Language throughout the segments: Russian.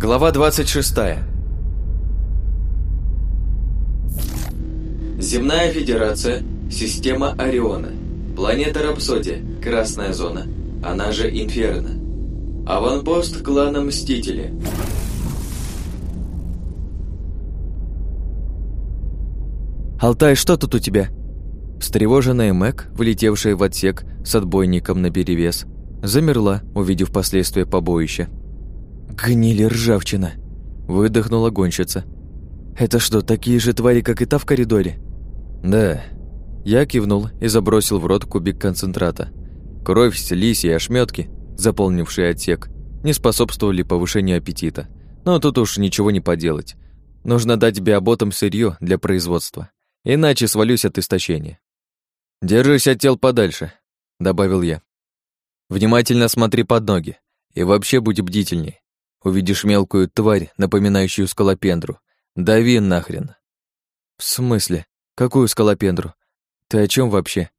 Глава 26. Земная Федерация, система Ориона, планета Рапсодия, Красная Зона, она же Инферно. Аванпост клана Мстители. «Алтай, что тут у тебя?» Встревоженная Мэг, влетевшая в отсек с отбойником наперевес, замерла, увидев последствия побоища. «Гнили ржавчина!» – выдохнула гонщица. «Это что, такие же твари, как и та в коридоре?» «Да». Я кивнул и забросил в рот кубик концентрата. Кровь, слизь и ошметки, заполнившие отсек, не способствовали повышению аппетита. Но тут уж ничего не поделать. Нужно дать биоботам сырье для производства, иначе свалюсь от истощения. «Держись от тел подальше», — добавил я. «Внимательно смотри под ноги и вообще будь бдительней. Увидишь мелкую тварь, напоминающую скалопендру. Дави нахрен». «В смысле? Какую скалопендру? Ты о чем вообще?»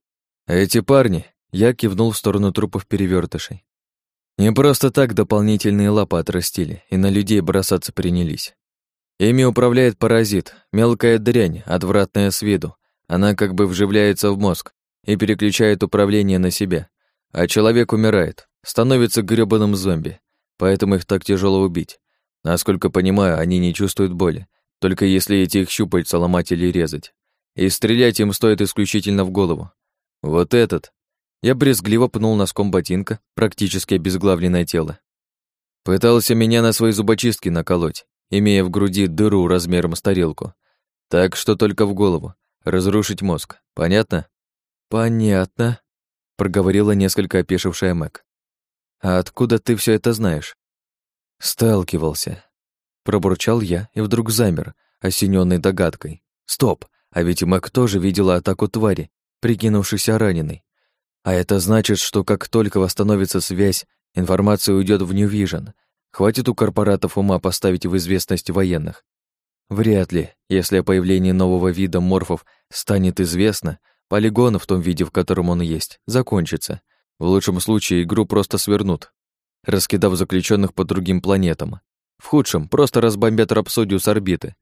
«Эти парни», — я кивнул в сторону трупов перевертышей. «Не просто так дополнительные лапы отрастили и на людей бросаться принялись. Ими управляет паразит, мелкая дрянь, отвратная с виду, она как бы вживляется в мозг и переключает управление на себя. А человек умирает, становится грёбаным зомби, поэтому их так тяжело убить. Насколько понимаю, они не чувствуют боли, только если эти их щупальца ломать или резать. И стрелять им стоит исключительно в голову. Вот этот. Я брезгливо пнул носком ботинка практически обезглавленное тело. Пытался меня на свои зубочистки наколоть, имея в груди дыру размером с тарелку. Так что только в голову. Разрушить мозг. Понятно? Понятно, проговорила несколько опешившая Мэг. А откуда ты все это знаешь? Сталкивался. Пробурчал я и вдруг замер, осененный догадкой. Стоп, а ведь Мэг тоже видела атаку твари, прикинувшейся раненой. А это значит, что как только восстановится связь, информация уйдет в Vision. Хватит у корпоратов ума поставить в известность военных. Вряд ли, если о появлении нового вида морфов станет известно, полигон в том виде, в котором он есть, закончится. В лучшем случае игру просто свернут, раскидав заключенных по другим планетам. В худшем просто разбомбят рапсодию с орбиты.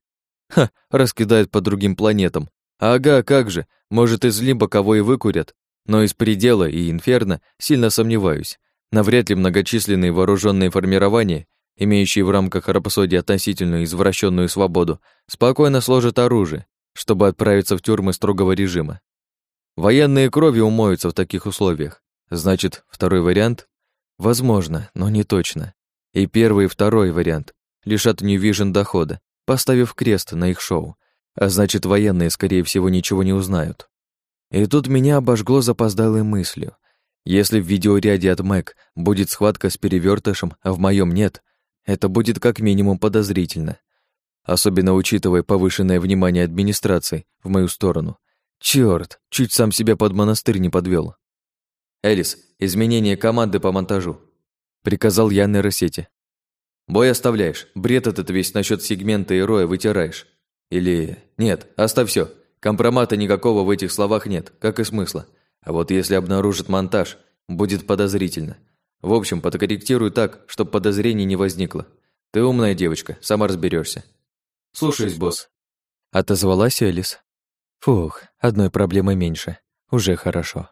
Ха, раскидают по другим планетам. Ага, как же, может, из Лимба кого и выкурят, но из Предела и Инферно сильно сомневаюсь. Навряд ли многочисленные вооруженные формирования имеющие в рамках рапсодии относительную извращенную свободу, спокойно сложат оружие, чтобы отправиться в тюрьмы строгого режима. Военные крови умоются в таких условиях. Значит, второй вариант? Возможно, но не точно. И первый и второй вариант лишат New Vision дохода, поставив крест на их шоу. А значит, военные, скорее всего, ничего не узнают. И тут меня обожгло запоздалой мыслью. Если в видеоряде от Мэг будет схватка с перевертышем, а в моем нет, это будет как минимум подозрительно. Особенно учитывая повышенное внимание администрации в мою сторону. Чёрт, чуть сам себя под монастырь не подвел. «Элис, изменение команды по монтажу», — приказал я нейросети. «Бой оставляешь, бред этот весь насчет сегмента и роя вытираешь. Или... Нет, оставь все. Компромата никакого в этих словах нет, как и смысла. А вот если обнаружит монтаж, будет подозрительно. В общем, подкорректируй так, чтобы подозрений не возникло. Ты умная девочка, сама разберешься. Слушаюсь, босс. Отозвалась Элис. Фух, одной проблемы меньше. Уже хорошо.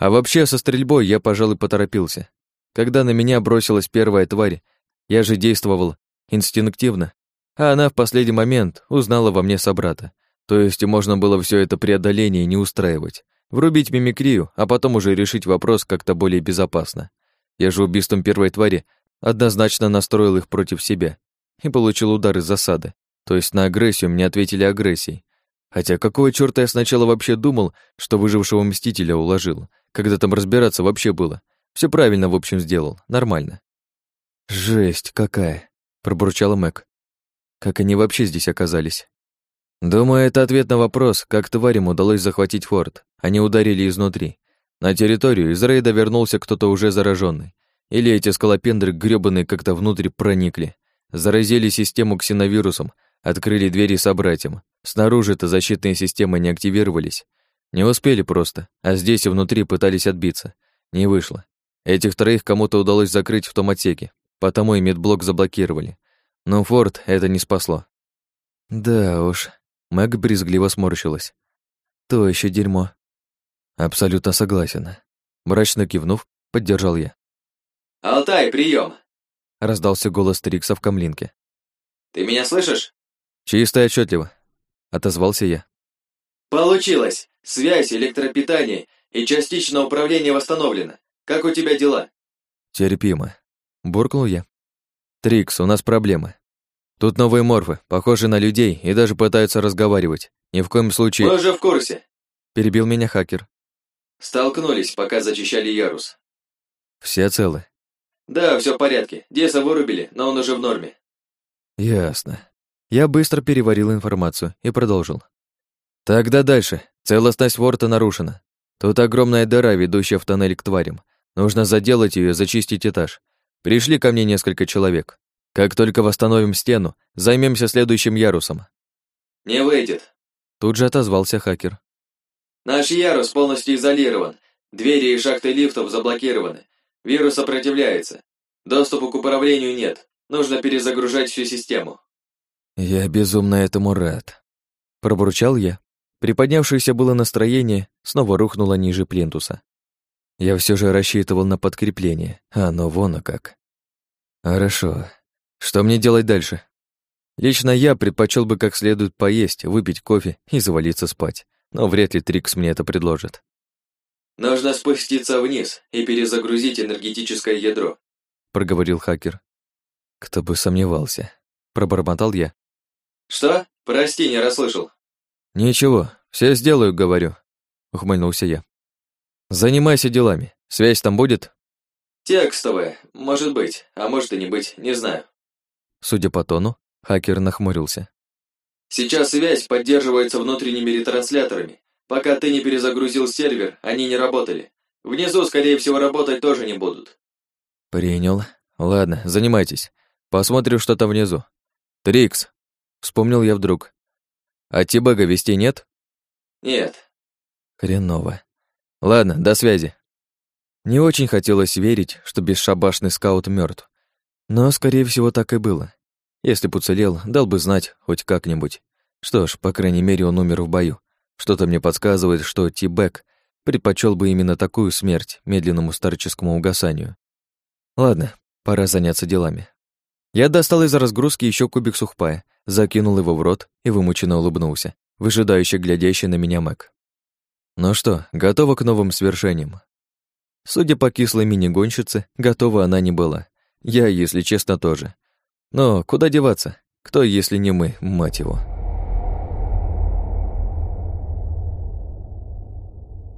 А вообще, со стрельбой я, пожалуй, поторопился. Когда на меня бросилась первая тварь, я же действовал инстинктивно, а она в последний момент узнала во мне собрата. То есть можно было все это преодоление не устраивать, врубить мимикрию, а потом уже решить вопрос как-то более безопасно. Я же убийством первой твари однозначно настроил их против себя и получил удар из засады. То есть на агрессию мне ответили агрессией. Хотя какого чёрта я сначала вообще думал, что выжившего Мстителя уложил, когда там разбираться вообще было. Все правильно, в общем, сделал, нормально. «Жесть какая!» — пробурчала Мэг. «Как они вообще здесь оказались?» «Думаю, это ответ на вопрос, как тварям удалось захватить форт. Они ударили изнутри. На территорию из рейда вернулся кто-то уже зараженный. Или эти скалопендры грёбаные как-то внутрь проникли. Заразили систему ксеновирусом, открыли двери собратьям. Снаружи-то защитные системы не активировались. Не успели просто, а здесь и внутри пытались отбиться. Не вышло. Этих троих кому-то удалось закрыть в том отсеке, потому и медблок заблокировали. Но форт это не спасло. Да уж, Мэг брезгливо сморщилась. То еще дерьмо. Абсолютно согласен. Мрачно кивнув, поддержал я. «Алтай, прием! Раздался голос Трикса в камлинке. «Ты меня слышишь?» «Чисто и отчетливо», — отозвался я. «Получилось! Связь, электропитание и частичное управление восстановлено. Как у тебя дела?» «Терпимо», — буркнул я. «Трикс, у нас проблемы. Тут новые морфы, похожи на людей и даже пытаются разговаривать. Ни в коем случае...» «Мы уже в курсе», — перебил меня хакер. «Столкнулись, пока зачищали ярус». «Все целы?» «Да, все в порядке. Деса вырубили, но он уже в норме». «Ясно». Я быстро переварил информацию и продолжил. Тогда дальше. Целостность ворта нарушена. Тут огромная дыра, ведущая в тоннель к тварям. Нужно заделать ее, зачистить этаж. Пришли ко мне несколько человек. Как только восстановим стену, займемся следующим ярусом. Не выйдет. Тут же отозвался хакер. Наш ярус полностью изолирован. Двери и шахты лифтов заблокированы. Вирус сопротивляется. Доступа к управлению нет. Нужно перезагружать всю систему. Я безумно этому рад. Пробурчал я, Приподнявшееся было настроение снова рухнуло ниже плинтуса. Я все же рассчитывал на подкрепление, а оно вон а как. Хорошо. Что мне делать дальше? Лично я предпочел бы как следует поесть, выпить кофе и завалиться спать, но вряд ли Трикс мне это предложит. «Нужно спуститься вниз и перезагрузить энергетическое ядро», — проговорил хакер. «Кто бы сомневался», — пробормотал я. «Что? Прости, не расслышал». «Ничего, все сделаю, говорю», — ухмыльнулся я. «Занимайся делами. Связь там будет?» «Текстовая, может быть, а может и не быть, не знаю». Судя по тону, хакер нахмурился. «Сейчас связь поддерживается внутренними ретрансляторами. Пока ты не перезагрузил сервер, они не работали. Внизу, скорее всего, работать тоже не будут». «Принял. Ладно, занимайтесь. Посмотрю, что там внизу. Трикс!» Вспомнил я вдруг. А Тибага вести нет? Нет. Хреново. Ладно, до связи. Не очень хотелось верить, что бесшабашный скаут мертв, Но, скорее всего, так и было. Если б уцелел, дал бы знать хоть как-нибудь. Что ж, по крайней мере, он умер в бою. Что-то мне подсказывает, что Тибек предпочел бы именно такую смерть медленному старческому угасанию. Ладно, пора заняться делами. Я достал из разгрузки еще кубик сухпая, закинул его в рот и вымученно улыбнулся, выжидающе глядящий на меня Мэг. Ну что, готова к новым свершениям? Судя по кислой мини-гонщице, готова она не была. Я, если честно, тоже. Но куда деваться? Кто, если не мы, мать его?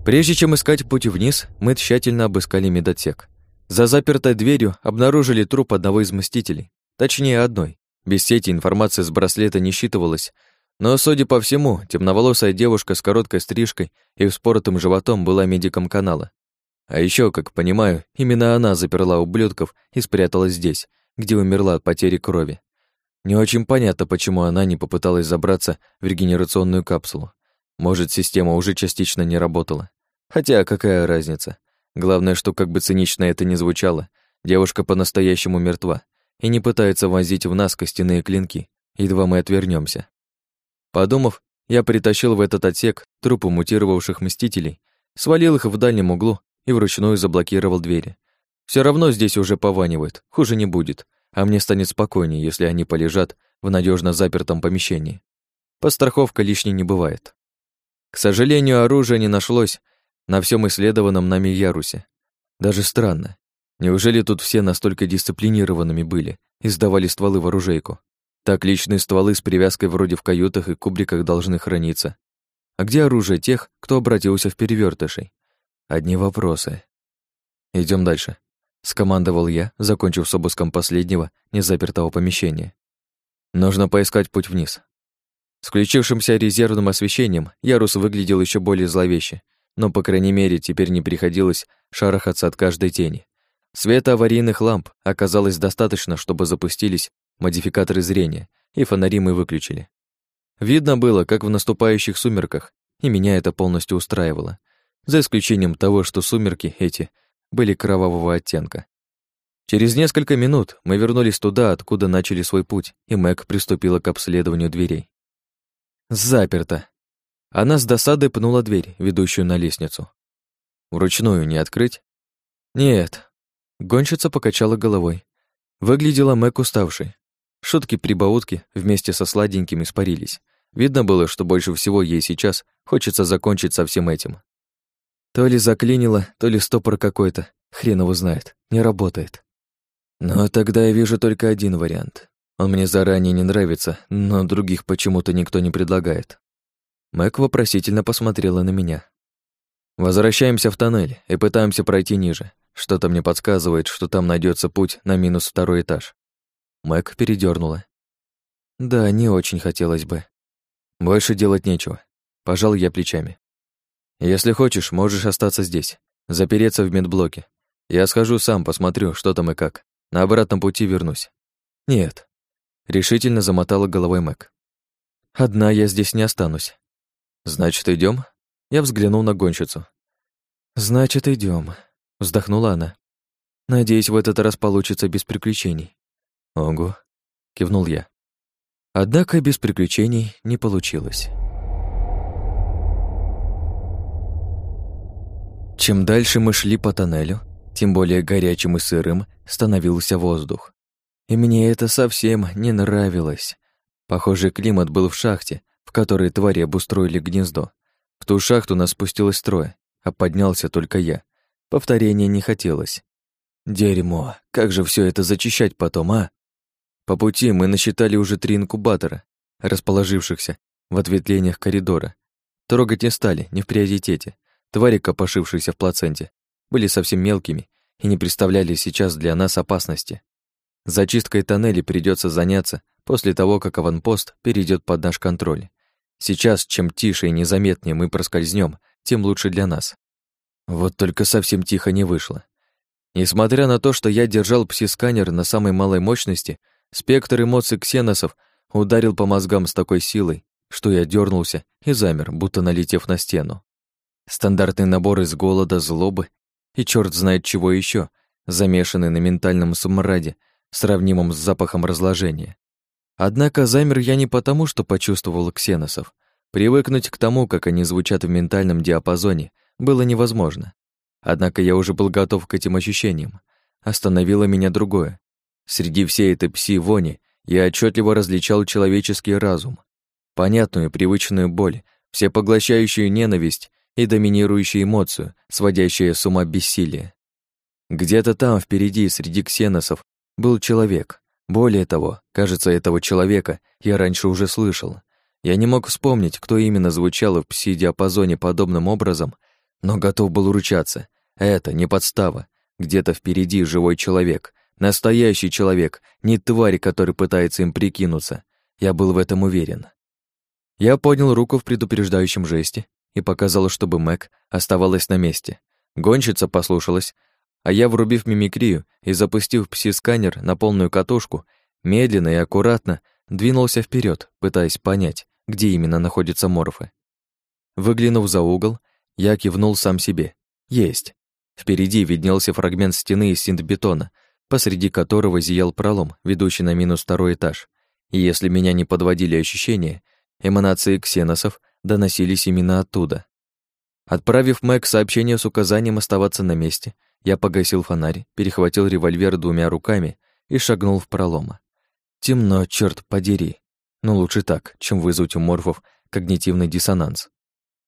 Прежде чем искать путь вниз, мы тщательно обыскали медотсек. За запертой дверью обнаружили труп одного из мстителей, Точнее, одной. Без сети информация с браслета не считывалась, но, судя по всему, темноволосая девушка с короткой стрижкой и вспоротым животом была медиком канала. А еще, как понимаю, именно она заперла ублюдков и спряталась здесь, где умерла от потери крови. Не очень понятно, почему она не попыталась забраться в регенерационную капсулу. Может, система уже частично не работала. Хотя какая разница? Главное, что как бы цинично это ни звучало, девушка по-настоящему мертва и не пытается возить в нас костяные клинки, едва мы отвернемся. Подумав, я притащил в этот отсек трупы мутировавших мстителей, свалил их в дальнем углу и вручную заблокировал двери. Все равно здесь уже пованивает, хуже не будет, а мне станет спокойнее, если они полежат в надежно запертом помещении. Подстраховка лишней не бывает. К сожалению, оружия не нашлось на всем исследованном нами ярусе. Даже странно. Неужели тут все настолько дисциплинированными были и сдавали стволы в оружейку? Так личные стволы с привязкой вроде в каютах и кубриках должны храниться. А где оружие тех, кто обратился в перевертышей? Одни вопросы. Идем дальше. Скомандовал я, закончив с обыском последнего, незапертого помещения. Нужно поискать путь вниз. С включившимся резервным освещением ярус выглядел еще более зловеще, но, по крайней мере, теперь не приходилось шарахаться от каждой тени. Света аварийных ламп оказалось достаточно, чтобы запустились модификаторы зрения, и фонари мы выключили. Видно было, как в наступающих сумерках, и меня это полностью устраивало, за исключением того, что сумерки эти были кровавого оттенка. Через несколько минут мы вернулись туда, откуда начали свой путь, и Мэг приступила к обследованию дверей. Заперто. Она с досадой пнула дверь, ведущую на лестницу. Вручную не открыть? Нет. Гонщица покачала головой. Выглядела Мэг уставшей. Шутки-прибаутки вместе со сладеньким испарились. Видно было, что больше всего ей сейчас хочется закончить со всем этим. То ли заклинило, то ли стопор какой-то. Хрен его знает. Не работает. Но тогда я вижу только один вариант. Он мне заранее не нравится, но других почему-то никто не предлагает. Мэг вопросительно посмотрела на меня. Возвращаемся в тоннель и пытаемся пройти ниже. Что-то мне подсказывает, что там найдется путь на минус второй этаж. Мэг передернула. Да, не очень хотелось бы. Больше делать нечего. Пожал я плечами. Если хочешь, можешь остаться здесь, запереться в медблоке. Я схожу сам, посмотрю, что там и как. На обратном пути вернусь. Нет. Решительно замотала головой Мэг. Одна я здесь не останусь. Значит, идем? Я взглянул на гонщицу. Значит, идем. Вздохнула она. Надеюсь, в этот раз получится без приключений. Ого, кивнул я. Однако без приключений не получилось. Чем дальше мы шли по тоннелю, тем более горячим и сырым становился воздух. И мне это совсем не нравилось. Похоже, климат был в шахте, в которой твари обустроили гнездо. В ту шахту нас спустилось трое, а поднялся только я. Повторения не хотелось. Дерьмо, как же все это зачищать потом, а? По пути мы насчитали уже три инкубатора, расположившихся в ответвлениях коридора. Трогать не стали, не в приоритете. Твари, копошившиеся в плаценте, были совсем мелкими и не представляли сейчас для нас опасности. Зачисткой тоннелей придется заняться после того, как аванпост перейдет под наш контроль. Сейчас, чем тише и незаметнее мы проскользнем, тем лучше для нас. Вот только совсем тихо не вышло. Несмотря на то, что я держал пси-сканер на самой малой мощности, спектр эмоций ксеносов ударил по мозгам с такой силой, что я дернулся и замер, будто налетев на стену. Стандартный набор из голода, злобы и черт знает чего еще, замешанный на ментальном сумраде, сравнимом с запахом разложения. Однако замер я не потому, что почувствовал ксеносов. Привыкнуть к тому, как они звучат в ментальном диапазоне, было невозможно. Однако я уже был готов к этим ощущениям. Остановило меня другое. Среди всей этой пси-вони я отчетливо различал человеческий разум, понятную привычную боль, всепоглощающую ненависть и доминирующую эмоцию, сводящую с ума бессилие. Где-то там, впереди, среди ксеносов, был человек, более того, кажется, этого человека я раньше уже слышал. Я не мог вспомнить, кто именно звучал в пси-диапазоне подобным образом, но готов был ручаться. Это не подстава. Где-то впереди живой человек, настоящий человек, не тварь, который пытается им прикинуться. Я был в этом уверен. Я поднял руку в предупреждающем жесте и показал, чтобы Мэг оставалась на месте. Гонщица послушалась, а я, врубив мимикрию и запустив пси-сканер на полную катушку, медленно и аккуратно двинулся вперед, пытаясь понять, где именно находятся морфы. Выглянув за угол, я кивнул сам себе. Есть. Впереди виднелся фрагмент стены из синтбетона, посреди которого зиял пролом, ведущий на минус второй этаж. И если меня не подводили ощущения, эманации ксеносов доносились именно оттуда. Отправив Мэг сообщение с указанием оставаться на месте, я погасил фонарь, перехватил револьвер двумя руками и шагнул в пролом. Темно, черт подери. Но лучше так, чем вызвать у морфов когнитивный диссонанс.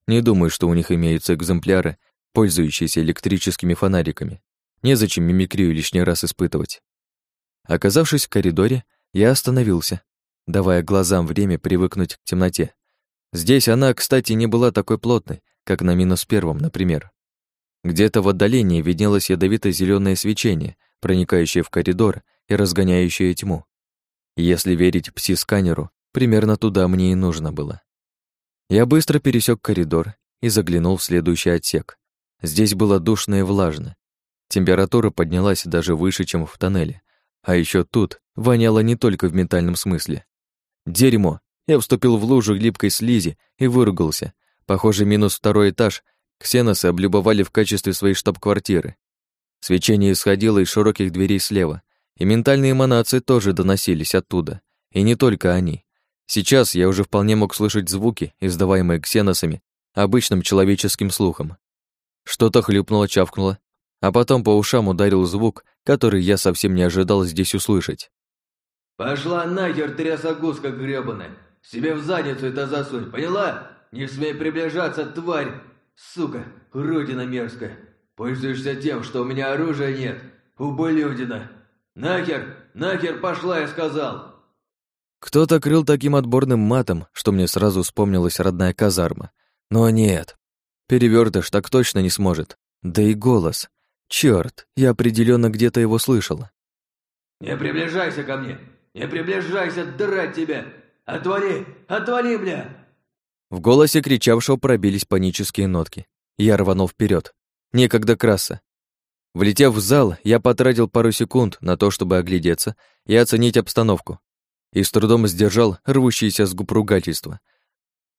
Не думаю, что у них имеются экземпляры, пользующиеся электрическими фонариками. Незачем мимикрию лишний раз испытывать. Оказавшись в коридоре, я остановился, давая глазам время привыкнуть к темноте. Здесь она, кстати, не была такой плотной, как на минус первом, например. Где-то в отдалении виднелось ядовито зеленое свечение, проникающее в коридор и разгоняющее тьму. Если верить пси-сканеру, примерно туда мне и нужно было. Я быстро пересек коридор и заглянул в следующий отсек. Здесь было душно и влажно. Температура поднялась даже выше, чем в тоннеле. А еще тут воняло не только в ментальном смысле. Дерьмо! Я вступил в лужу липкой слизи и выругался. Похоже, минус второй этаж Ксеносы облюбовали в качестве своей штаб-квартиры. Свечение исходило из широких дверей слева, и ментальные эманации тоже доносились оттуда. И не только они. Сейчас я уже вполне мог слышать звуки, издаваемые ксеносами, обычным человеческим слухом. Что-то хлюпнуло, чавкнуло, а потом по ушам ударил звук, который я совсем не ожидал здесь услышать. «Пошла нахер, трясогузка грёбаная! Себе в задницу это засунь, поняла? Не смей приближаться, тварь! Сука, уродина мерзкая! Пользуешься тем, что у меня оружия нет, ублюдина! Нахер, нахер пошла, я сказал!» Кто-то крыл таким отборным матом, что мне сразу вспомнилась родная казарма. Но нет, перевертыш так точно не сможет. Да и голос. Черт, я определенно где-то его слышал. «Не приближайся ко мне! Не приближайся, драть тебя! Отвали! Отвали, бля!» В голосе кричавшего пробились панические нотки. Я рванул вперед. Некогда краса. Влетев в зал, я потратил пару секунд на то, чтобы оглядеться и оценить обстановку. И с трудом сдержал рвущиеся с губ ругательства.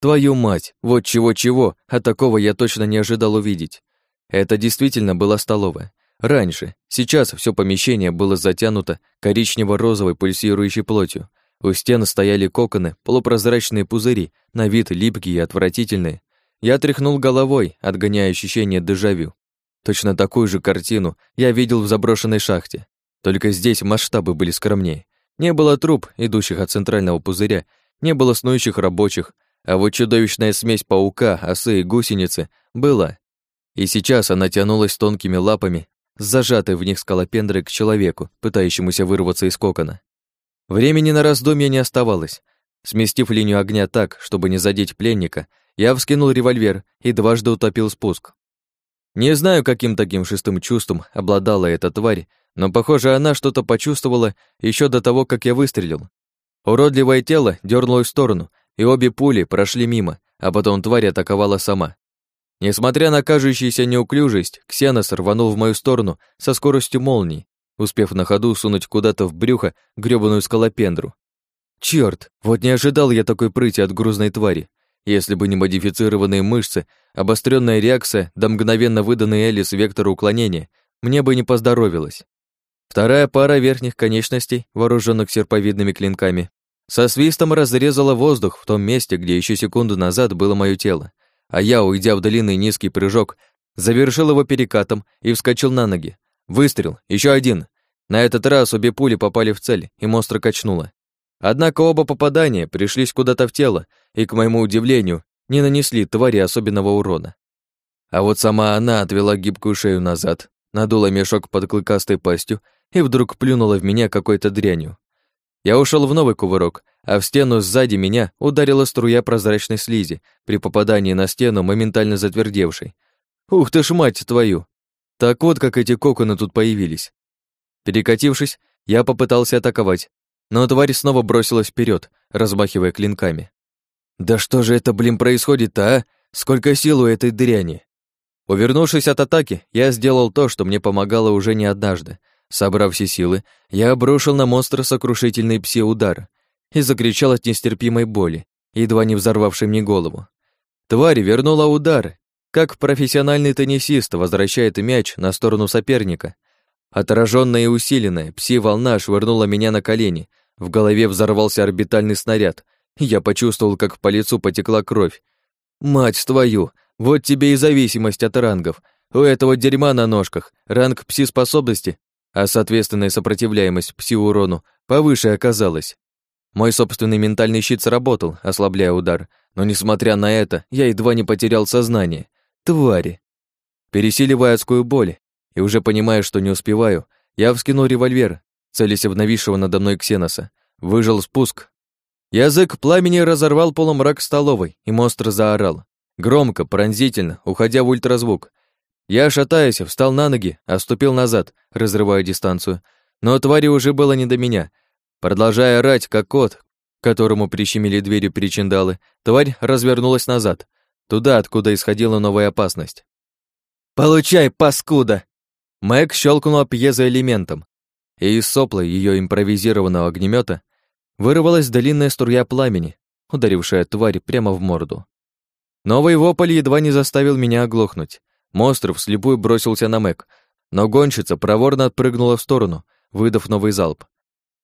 Твою мать, вот чего-чего, а такого я точно не ожидал увидеть. Это действительно была столовая. Раньше, сейчас все помещение было затянуто коричнево-розовой пульсирующей плотью. У стен стояли коконы, полупрозрачные пузыри, на вид липкие и отвратительные. Я тряхнул головой, отгоняя ощущение дежавю. Точно такую же картину я видел в заброшенной шахте. Только здесь масштабы были скромнее. Не было труб, идущих от центрального пузыря, не было снующих рабочих, а вот чудовищная смесь паука, осы и гусеницы была. И сейчас она тянулась тонкими лапами, зажатой в них скалопендрой к человеку, пытающемуся вырваться из кокона. Времени на раздумье не оставалось. Сместив линию огня так, чтобы не задеть пленника, я вскинул револьвер и дважды утопил спуск. Не знаю, каким таким шестым чувством обладала эта тварь, но, похоже, она что-то почувствовала еще до того, как я выстрелил. Уродливое тело дернулось в сторону, и обе пули прошли мимо, а потом тварь атаковала сама. Несмотря на кажущуюся неуклюжесть, Ксенос рванул в мою сторону со скоростью молнии, успев на ходу сунуть куда-то в брюхо грёбаную скалопендру. Чёрт, вот не ожидал я такой прыти от грузной твари. Если бы не модифицированные мышцы, обостренная реакция да мгновенно выданный Элис вектор уклонения, мне бы не поздоровилось. Вторая пара верхних конечностей, вооруженных серповидными клинками, со свистом разрезала воздух в том месте, где еще секунду назад было мое тело а я, уйдя в длинный низкий прыжок, завершил его перекатом и вскочил на ноги. Выстрел, еще один. На этот раз обе пули попали в цель, и монстра качнуло. Однако оба попадания пришлись куда-то в тело и, к моему удивлению, не нанесли твари особенного урона. А вот сама она отвела гибкую шею назад, надула мешок под клыкастой пастью и вдруг плюнула в меня какой-то дрянью. Я ушел в новый кувырок, а в стену сзади меня ударила струя прозрачной слизи, при попадании на стену моментально затвердевшей. Ух ты ж мать твою! Так вот, как эти коконы тут появились. Перекатившись, я попытался атаковать, но тварь снова бросилась вперед, размахивая клинками. Да что же это, блин, происходит-то, а? Сколько сил у этой дряни? Увернувшись от атаки, я сделал то, что мне помогало уже не однажды. Собрав все силы, я обрушил на монстра сокрушительный пси-удар и закричал от нестерпимой боли, едва не взорвавшей мне голову. Тварь вернула удар, как профессиональный теннисист возвращает мяч на сторону соперника. Отраженная и усиленная, пси-волна швырнула меня на колени, в голове взорвался орбитальный снаряд, я почувствовал, как по лицу потекла кровь. «Мать твою! Вот тебе и зависимость от рангов. У этого дерьма на ножках ранг пси-способности а соответственная сопротивляемость пси-урону повыше оказалась. Мой собственный ментальный щит сработал, ослабляя удар, но, несмотря на это, я едва не потерял сознание. Твари! Пересиливая адскую боль, и уже понимая, что не успеваю, я вскинул револьвер, целясь в нависшего надо мной Ксеноса, выжил спуск. Язык пламени разорвал полумрак столовой, и монстр заорал. Громко, пронзительно, уходя в ультразвук, я, шатаясь, встал на ноги, оступил назад, разрывая дистанцию. Но твари уже было не до меня. Продолжая орать, как кот, которому прищемили дверью причиндалы, тварь развернулась назад, туда, откуда исходила новая опасность. «Получай, паскуда!» Мэг щелкнула пьезоэлементом, и из сопла ее импровизированного огнемета вырвалась длинная струя пламени, ударившая тварь прямо в морду. Новый вопль едва не заставил меня оглохнуть. Монстр вслепую бросился на Мэг, но гонщица проворно отпрыгнула в сторону, выдав новый залп.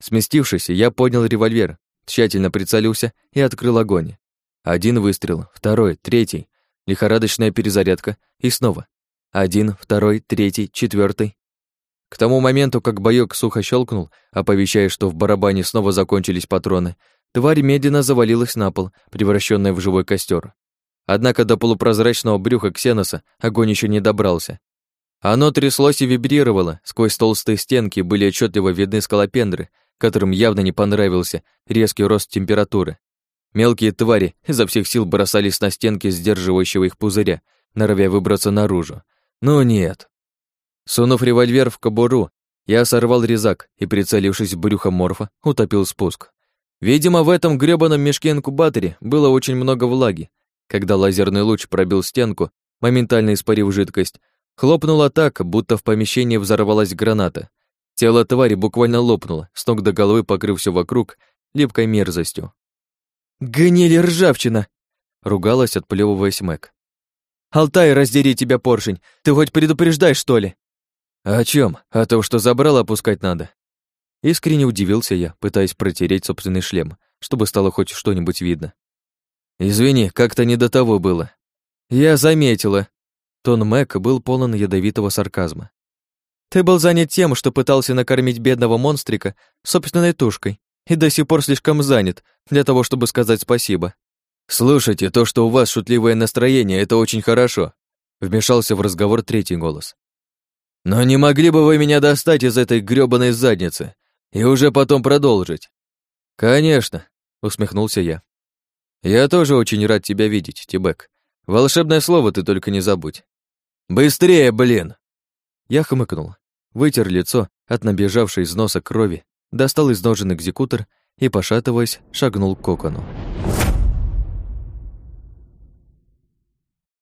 Сместившись, я поднял револьвер, тщательно прицелился и открыл огонь. Один выстрел, второй, третий, лихорадочная перезарядка и снова. Один, второй, третий, четвертый. К тому моменту, как боёк сухо щелкнул, оповещая, что в барабане снова закончились патроны, тварь медленно завалилась на пол, превращенная в живой костер. Однако до полупрозрачного брюха Ксеноса огонь еще не добрался. Оно тряслось и вибрировало, сквозь толстые стенки были отчетливо видны скалопендры, которым явно не понравился резкий рост температуры. Мелкие твари изо всех сил бросались на стенки сдерживающего их пузыря, норовя выбраться наружу. Но нет. Сунув револьвер в кобуру, я сорвал резак и, прицелившись в брюхо морфа, утопил спуск. Видимо, в этом грёбаном мешке-инкубаторе было очень много влаги. Когда лазерный луч пробил стенку, моментально испарив жидкость, хлопнуло так, будто в помещении взорвалась граната. Тело твари буквально лопнуло, с ног до головы покрыв все вокруг липкой мерзостью. «Гнили ржавчина!» — ругалась, отплевываясь Мэг. «Алтай, раздери тебя, поршень! Ты хоть предупреждай, что ли?» «О чем? О том, что забрал опускать надо?» Искренне удивился я, пытаясь протереть собственный шлем, чтобы стало хоть что-нибудь видно. «Извини, как-то не до того было». «Я заметила». Тон Мэка был полон ядовитого сарказма. «Ты был занят тем, что пытался накормить бедного монстрика собственной тушкой, и до сих пор слишком занят для того, чтобы сказать спасибо». «Слушайте, то, что у вас шутливое настроение, это очень хорошо», вмешался в разговор третий голос. Но не могли бы вы меня достать из этой грёбаной задницы и уже потом продолжить? Конечно, усмехнулся я. Я тоже очень рад тебя видеть, Тибек. Волшебное слово ты только не забудь. Быстрее, блин! Я хмыкнул, вытер лицо от набежавшей из носа крови, достал из ножен экзекутор и, пошатываясь, шагнул к кокону.